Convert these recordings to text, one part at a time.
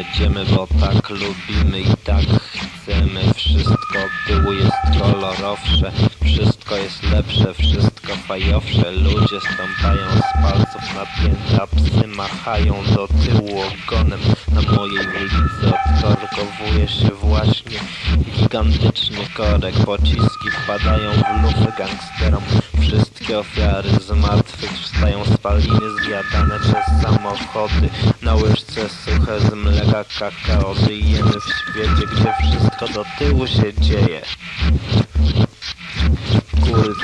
jedziemy, bo tak lubimy i tak chcemy Wszystko. Tyłu jest kolorowsze Wszystko jest lepsze, wszystko fajowsze. Ludzie stąpają z palców na pięta Psy machają do tyłu ogonem odkorkowuje się właśnie Gigantyczny korek. Pociski wpadają w lufy gangsterom. Wszystkie ofiary z martwych wstają spaliny zjadane przez samochody. Na łyżce suche z mleka kakao. Żyjemy w świecie, gdzie wszystko do tyłu się dzieje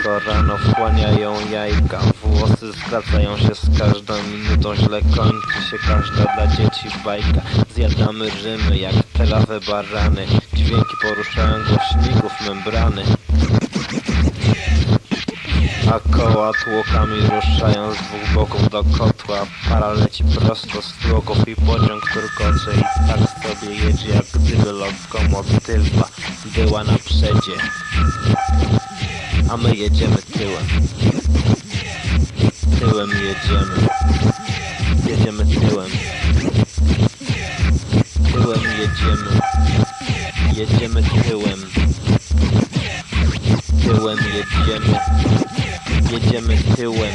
Co rano wchłaniają jajka. Włosy skracają się z każdą minutą Źle kończy się każda dla dzieci bajka. Zjadamy rzymy jak telawe barany. Dźwięki poruszają głośników membrany. A koła tłokami ruszają z dwóch boków do kotła. Para leci prosto z tłoków i pociąg turkocze I tak sobie jedzie jak gdyby lokomotylwa była na przedzie A my jedziemy tyłem Tyłem jedziemy Jedziemy tyłem Tyłem jedziemy Jedziemy tyłem Tyłem jedziemy Jedziemy tyłem